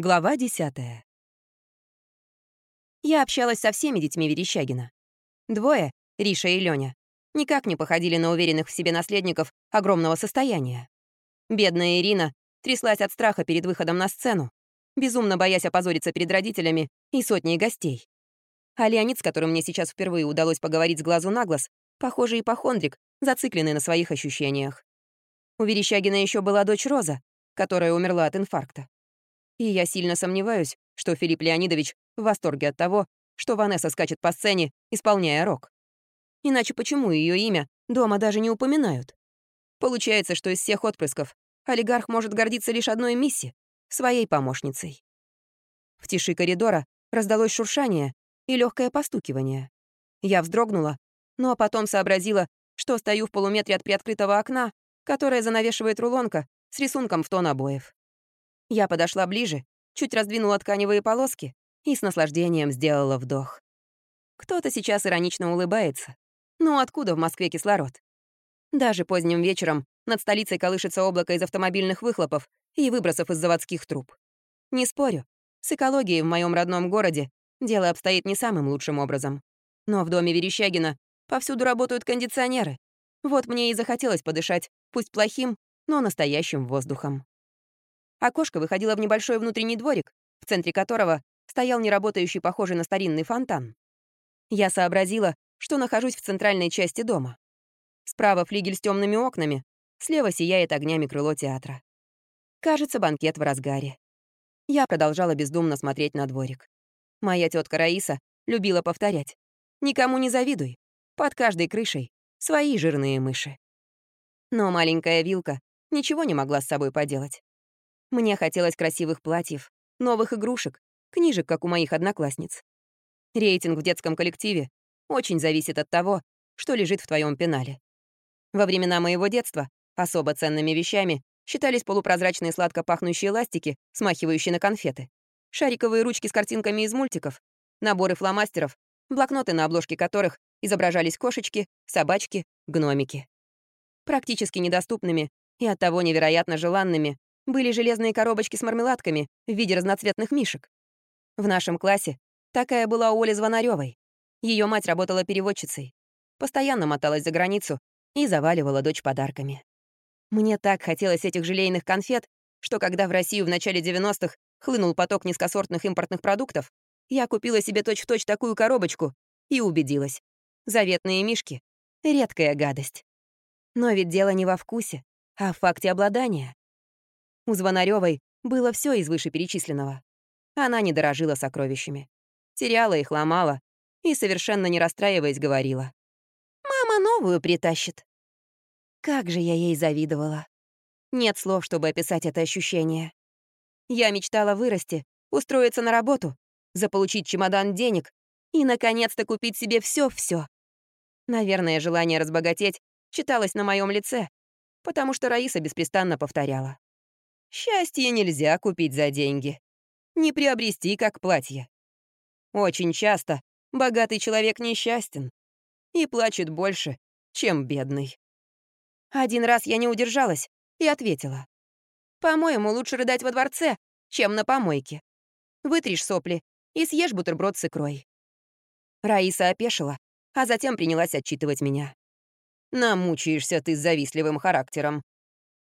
Глава 10. Я общалась со всеми детьми Верещагина. Двое, Риша и Лёня, никак не походили на уверенных в себе наследников огромного состояния. Бедная Ирина тряслась от страха перед выходом на сцену, безумно боясь опозориться перед родителями и сотней гостей. А Леонид, с которым мне сейчас впервые удалось поговорить с глазу на глаз, похоже, ипохондрик, зацикленный на своих ощущениях. У Верещагина еще была дочь Роза, которая умерла от инфаркта. И я сильно сомневаюсь, что Филипп Леонидович в восторге от того, что Ванесса скачет по сцене, исполняя рок. Иначе почему ее имя дома даже не упоминают? Получается, что из всех отпрысков олигарх может гордиться лишь одной миссией — своей помощницей. В тиши коридора раздалось шуршание и легкое постукивание. Я вздрогнула, но потом сообразила, что стою в полуметре от приоткрытого окна, которое занавешивает рулонка с рисунком в тон обоев. Я подошла ближе, чуть раздвинула тканевые полоски и с наслаждением сделала вдох. Кто-то сейчас иронично улыбается. Ну откуда в Москве кислород? Даже поздним вечером над столицей колышется облако из автомобильных выхлопов и выбросов из заводских труб. Не спорю, с экологией в моем родном городе дело обстоит не самым лучшим образом. Но в доме Верещагина повсюду работают кондиционеры. Вот мне и захотелось подышать, пусть плохим, но настоящим воздухом. Окошко выходило в небольшой внутренний дворик, в центре которого стоял неработающий, похожий на старинный фонтан. Я сообразила, что нахожусь в центральной части дома. Справа флигель с темными окнами, слева сияет огнями крыло театра. Кажется, банкет в разгаре. Я продолжала бездумно смотреть на дворик. Моя тетка Раиса любила повторять. «Никому не завидуй. Под каждой крышей свои жирные мыши». Но маленькая вилка ничего не могла с собой поделать. Мне хотелось красивых платьев, новых игрушек, книжек, как у моих одноклассниц. Рейтинг в детском коллективе очень зависит от того, что лежит в твоем пенале. Во времена моего детства особо ценными вещами считались полупрозрачные сладко пахнущие ластики, смахивающие на конфеты, шариковые ручки с картинками из мультиков, наборы фломастеров, блокноты, на обложке которых изображались кошечки, собачки, гномики. Практически недоступными и оттого невероятно желанными были железные коробочки с мармеладками в виде разноцветных мишек. В нашем классе такая была у Оли Звонарёвой. Ее мать работала переводчицей, постоянно моталась за границу и заваливала дочь подарками. Мне так хотелось этих желейных конфет, что когда в Россию в начале 90-х хлынул поток низкосортных импортных продуктов, я купила себе точь-в-точь -точь такую коробочку и убедилась. Заветные мишки — редкая гадость. Но ведь дело не во вкусе, а в факте обладания. У Звонарёвой было все из вышеперечисленного. Она не дорожила сокровищами. Теряла их, ломала и, совершенно не расстраиваясь, говорила. «Мама новую притащит». Как же я ей завидовала. Нет слов, чтобы описать это ощущение. Я мечтала вырасти, устроиться на работу, заполучить чемодан денег и, наконец-то, купить себе все все Наверное, желание разбогатеть читалось на моем лице, потому что Раиса беспрестанно повторяла. Счастье нельзя купить за деньги. Не приобрести, как платье. Очень часто богатый человек несчастен и плачет больше, чем бедный. Один раз я не удержалась и ответила. «По-моему, лучше рыдать во дворце, чем на помойке. Вытришь сопли и съешь бутерброд с икрой». Раиса опешила, а затем принялась отчитывать меня. «Намучаешься ты с завистливым характером.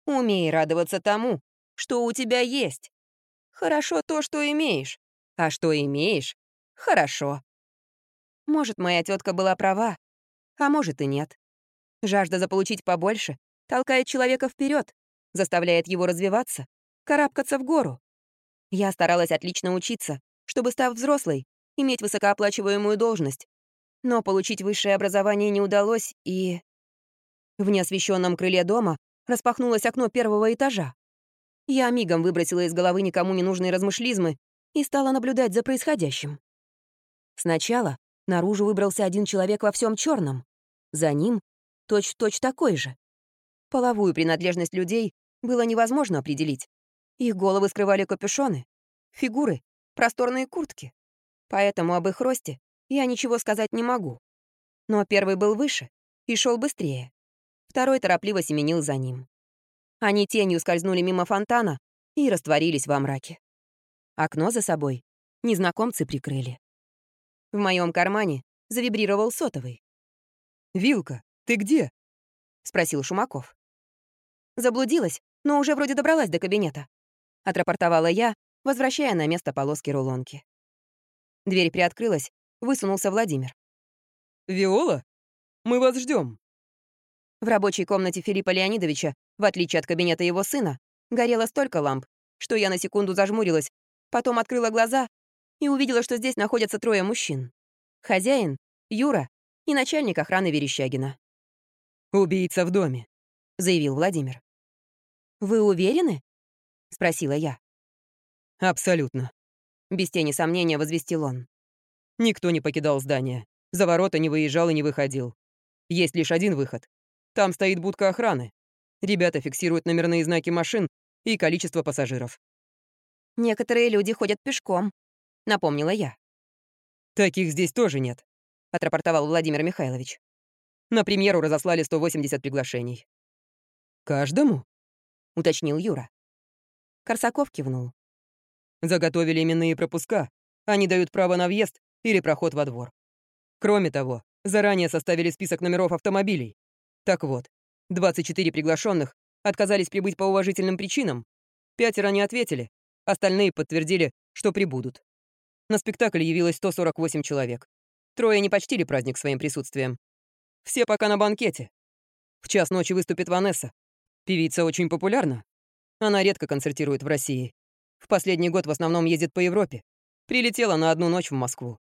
Умей радоваться тому, что у тебя есть. Хорошо то, что имеешь. А что имеешь — хорошо. Может, моя тетка была права, а может и нет. Жажда заполучить побольше толкает человека вперед, заставляет его развиваться, карабкаться в гору. Я старалась отлично учиться, чтобы, став взрослой, иметь высокооплачиваемую должность. Но получить высшее образование не удалось, и... В неосвещенном крыле дома распахнулось окно первого этажа. Я мигом выбросила из головы никому не нужные размышлизмы и стала наблюдать за происходящим. Сначала наружу выбрался один человек во всем черном. За ним точь-в-точь -точь такой же. Половую принадлежность людей было невозможно определить. Их головы скрывали капюшоны, фигуры, просторные куртки. Поэтому об их росте я ничего сказать не могу. Но первый был выше и шел быстрее. Второй торопливо семенил за ним. Они тенью скользнули мимо фонтана и растворились во мраке. Окно за собой незнакомцы прикрыли. В моем кармане завибрировал сотовый. «Вилка, ты где?» — спросил Шумаков. Заблудилась, но уже вроде добралась до кабинета. Отрапортовала я, возвращая на место полоски рулонки. Дверь приоткрылась, высунулся Владимир. «Виола, мы вас ждем. В рабочей комнате Филиппа Леонидовича, в отличие от кабинета его сына, горело столько ламп, что я на секунду зажмурилась, потом открыла глаза и увидела, что здесь находятся трое мужчин. Хозяин, Юра и начальник охраны Верещагина. «Убийца в доме», — заявил Владимир. «Вы уверены?» — спросила я. «Абсолютно», — без тени сомнения возвестил он. «Никто не покидал здание. За ворота не выезжал и не выходил. Есть лишь один выход. Там стоит будка охраны. Ребята фиксируют номерные знаки машин и количество пассажиров. «Некоторые люди ходят пешком», — напомнила я. «Таких здесь тоже нет», — отрапортовал Владимир Михайлович. «На премьеру разослали 180 приглашений». «Каждому?» — уточнил Юра. Корсаков кивнул. «Заготовили именные пропуска. Они дают право на въезд или проход во двор. Кроме того, заранее составили список номеров автомобилей. Так вот, 24 приглашенных отказались прибыть по уважительным причинам, пятеро не ответили, остальные подтвердили, что прибудут. На спектакль явилось 148 человек. Трое не почтили праздник своим присутствием. Все пока на банкете. В час ночи выступит Ванесса. Певица очень популярна. Она редко концертирует в России. В последний год в основном ездит по Европе. Прилетела на одну ночь в Москву.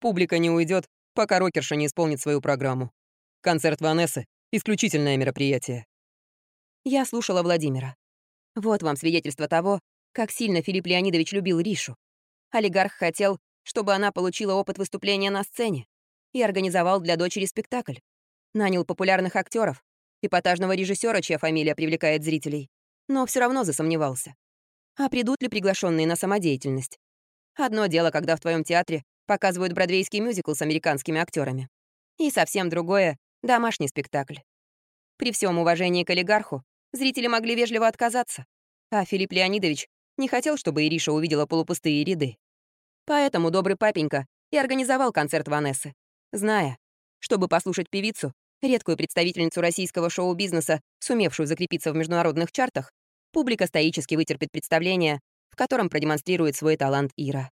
Публика не уйдет, пока рокерша не исполнит свою программу. Концерт Ванессы — исключительное мероприятие. Я слушала Владимира. Вот вам свидетельство того, как сильно Филипп Леонидович любил Ришу. Олигарх хотел, чтобы она получила опыт выступления на сцене и организовал для дочери спектакль. Нанял популярных актеров, эпатажного режиссера, чья фамилия привлекает зрителей, но все равно засомневался. А придут ли приглашенные на самодеятельность? Одно дело, когда в твоем театре показывают бродвейский мюзикл с американскими актерами. И совсем другое — домашний спектакль. При всем уважении к олигарху зрители могли вежливо отказаться, а Филипп Леонидович не хотел, чтобы Ириша увидела полупустые ряды. Поэтому добрый папенька и организовал концерт Ванессы, зная, чтобы послушать певицу, редкую представительницу российского шоу-бизнеса, сумевшую закрепиться в международных чартах, публика стоически вытерпит представление, в котором продемонстрирует свой талант Ира.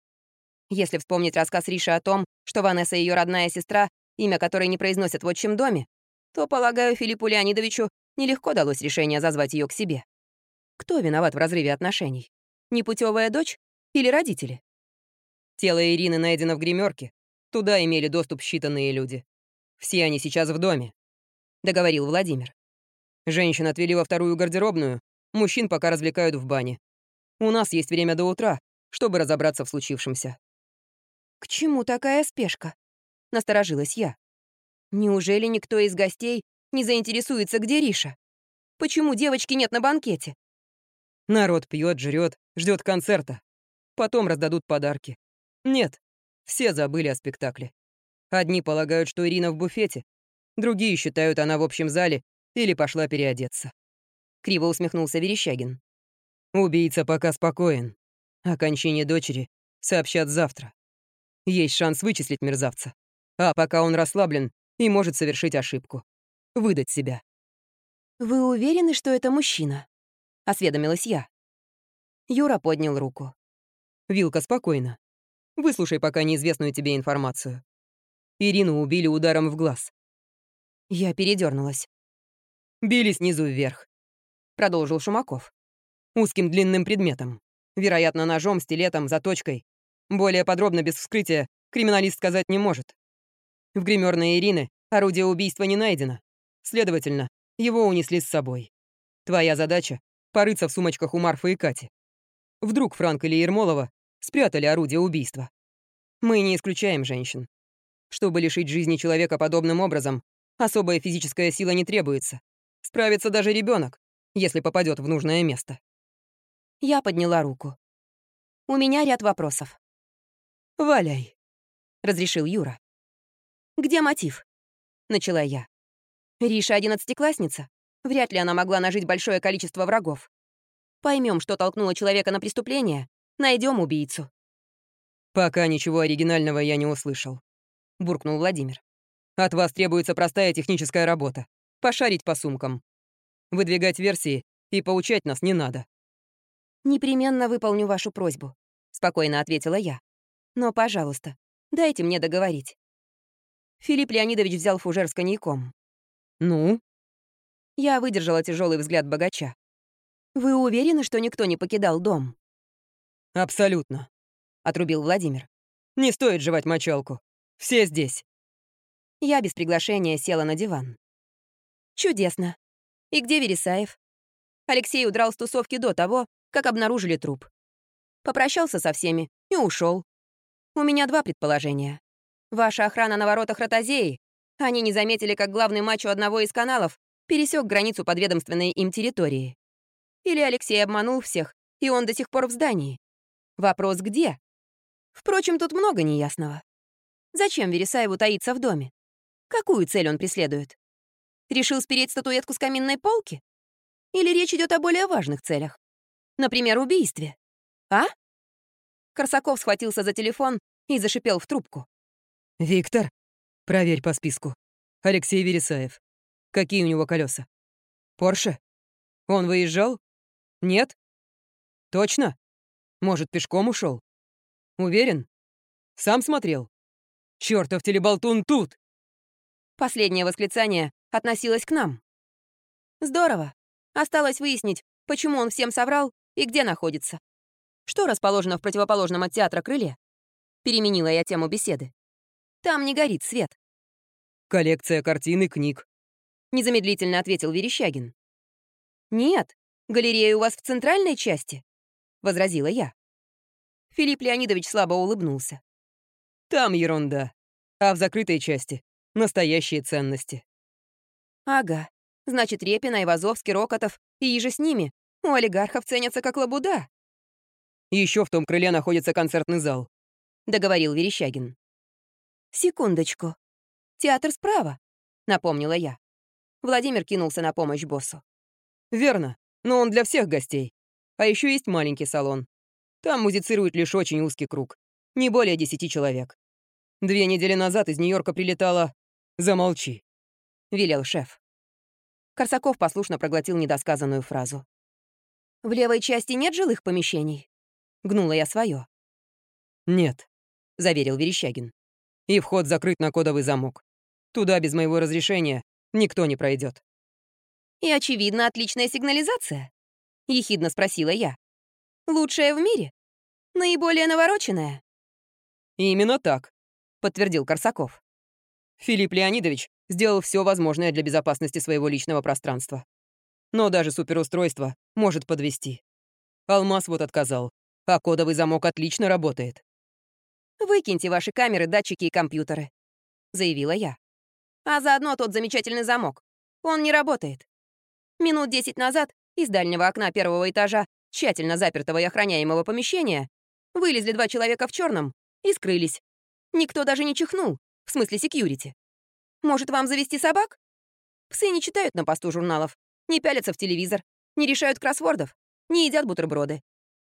Если вспомнить рассказ Риши о том, что Ванесса ее родная сестра, имя которой не произносят в отчим доме, то, полагаю, Филиппу Леонидовичу нелегко далось решение зазвать ее к себе. Кто виноват в разрыве отношений? Непутевая дочь или родители? Тело Ирины найдено в гримерке. Туда имели доступ считанные люди. Все они сейчас в доме, — договорил Владимир. Женщин отвели во вторую гардеробную, мужчин пока развлекают в бане. У нас есть время до утра, чтобы разобраться в случившемся. «К чему такая спешка?» — насторожилась я. «Неужели никто из гостей не заинтересуется, где Риша? Почему девочки нет на банкете?» Народ пьет, жрет, ждет концерта. Потом раздадут подарки. Нет, все забыли о спектакле. Одни полагают, что Ирина в буфете, другие считают, она в общем зале или пошла переодеться. Криво усмехнулся Верещагин. Убийца пока спокоен. О кончине дочери сообщат завтра. Есть шанс вычислить мерзавца. А пока он расслаблен и может совершить ошибку. Выдать себя. «Вы уверены, что это мужчина?» — осведомилась я. Юра поднял руку. «Вилка, спокойно. Выслушай пока неизвестную тебе информацию. Ирину убили ударом в глаз». Я передернулась. «Били снизу вверх», — продолжил Шумаков. «Узким длинным предметом. Вероятно, ножом, стилетом, заточкой. Более подробно, без вскрытия, криминалист сказать не может. В гримерной Ирины орудие убийства не найдено. Следовательно, его унесли с собой. Твоя задача — порыться в сумочках у Марфы и Кати. Вдруг Франк или Ермолова спрятали орудие убийства. Мы не исключаем женщин. Чтобы лишить жизни человека подобным образом, особая физическая сила не требуется. Справится даже ребенок, если попадет в нужное место. Я подняла руку. У меня ряд вопросов. «Валяй», — разрешил Юра. «Где мотив?» — начала я. Риша — одиннадцатиклассница. Вряд ли она могла нажить большое количество врагов. Поймем, что толкнуло человека на преступление, Найдем убийцу. Пока ничего оригинального я не услышал, буркнул Владимир. От вас требуется простая техническая работа. Пошарить по сумкам. Выдвигать версии и поучать нас не надо. «Непременно выполню вашу просьбу», — спокойно ответила я. «Но, пожалуйста, дайте мне договорить». Филипп Леонидович взял фужер с коньяком. «Ну?» Я выдержала тяжелый взгляд богача. «Вы уверены, что никто не покидал дом?» «Абсолютно», — отрубил Владимир. «Не стоит жевать мочалку. Все здесь». Я без приглашения села на диван. «Чудесно. И где Вересаев?» Алексей удрал с тусовки до того, как обнаружили труп. Попрощался со всеми и ушел. У меня два предположения. Ваша охрана на воротах Ротозеи. Они не заметили, как главный мачо одного из каналов пересек границу подведомственной им территории. Или Алексей обманул всех, и он до сих пор в здании. Вопрос где? Впрочем, тут много неясного. Зачем Вересаеву таиться в доме? Какую цель он преследует? Решил спереть статуэтку с каминной полки? Или речь идет о более важных целях? Например, убийстве? А? Корсаков схватился за телефон и зашипел в трубку. «Виктор, проверь по списку. Алексей Вересаев. Какие у него колеса? Порше? Он выезжал? Нет? Точно? Может, пешком ушел? Уверен? Сам смотрел? Чёртов телеболтун тут!» Последнее восклицание относилось к нам. Здорово. Осталось выяснить, почему он всем соврал и где находится. Что расположено в противоположном от театра крыле? Переменила я тему беседы. Там не горит свет. Коллекция картин и книг. Незамедлительно ответил Верещагин. Нет, галерея у вас в центральной части, возразила я. Филипп Леонидович слабо улыбнулся. Там ерунда. А в закрытой части — настоящие ценности. Ага. Значит, Репина, Ивазовский, Рокотов и еже с ними у олигархов ценятся как лабуда. Еще в том крыле находится концертный зал», — договорил Верещагин. «Секундочку. Театр справа», — напомнила я. Владимир кинулся на помощь боссу. «Верно, но он для всех гостей. А еще есть маленький салон. Там музицирует лишь очень узкий круг. Не более десяти человек. Две недели назад из Нью-Йорка прилетала... Замолчи», — велел шеф. Корсаков послушно проглотил недосказанную фразу. «В левой части нет жилых помещений?» Гнула я свое. «Нет», — заверил Верещагин. «И вход закрыт на кодовый замок. Туда без моего разрешения никто не пройдет. «И, очевидно, отличная сигнализация?» — ехидно спросила я. «Лучшая в мире? Наиболее навороченная?» «Именно так», — подтвердил Корсаков. Филипп Леонидович сделал все возможное для безопасности своего личного пространства. Но даже суперустройство может подвести. Алмаз вот отказал, а кодовый замок отлично работает. «Выкиньте ваши камеры, датчики и компьютеры», — заявила я. «А заодно тот замечательный замок. Он не работает. Минут десять назад из дальнего окна первого этажа, тщательно запертого и охраняемого помещения, вылезли два человека в черном и скрылись. Никто даже не чихнул, в смысле секьюрити. Может, вам завести собак? Псы не читают на посту журналов, не пялятся в телевизор, не решают кроссвордов, не едят бутерброды.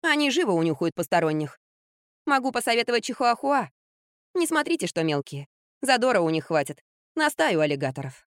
Они живо унюхают посторонних. Могу посоветовать чихуахуа. Не смотрите, что мелкие. Задора у них хватит. На стаю аллигаторов.